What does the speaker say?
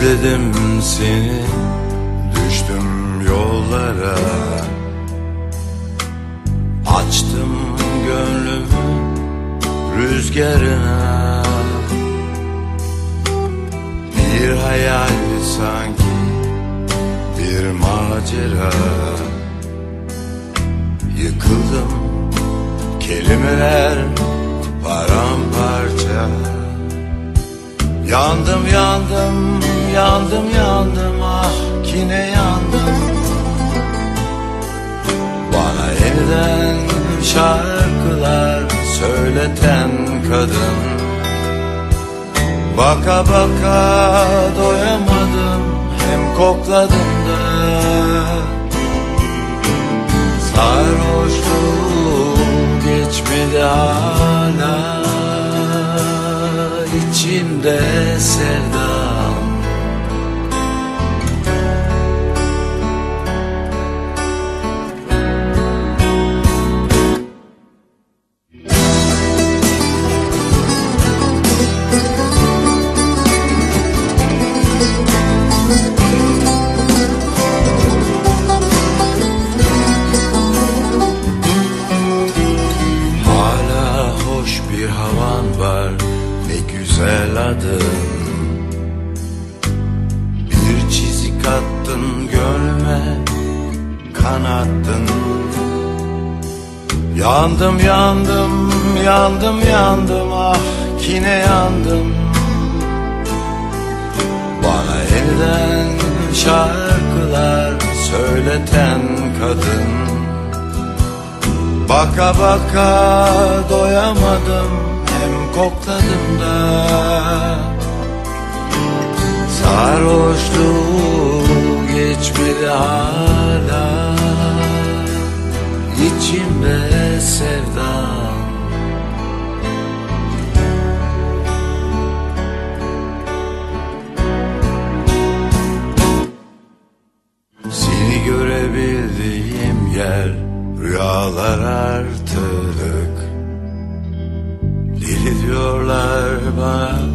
Özledim seni Düştüm yollara. Açtım gönlümü rüzgarına sanki bir macera. Yıkıldım kelimeler paramparça. Yandım yandım yandım yandım ah kine yandım. Bana yeniden şarkılar söyleten kadın Baka baka doyamadım hem kokladım da. Sarhoşluğum geçmedi hala içimde sevdam güzel adın Bir çizik attın gönlüme kanattın. Yandım yandım yandım yandım ah kine yandım. Bana yeniden şarkılar söyleten kadın. Baka baka doyamadım kokladım da. Sarhoşluğu geçmedi hala. İçimde sevdan Seni görebildiğim yer Rüyalar artık. goodbye.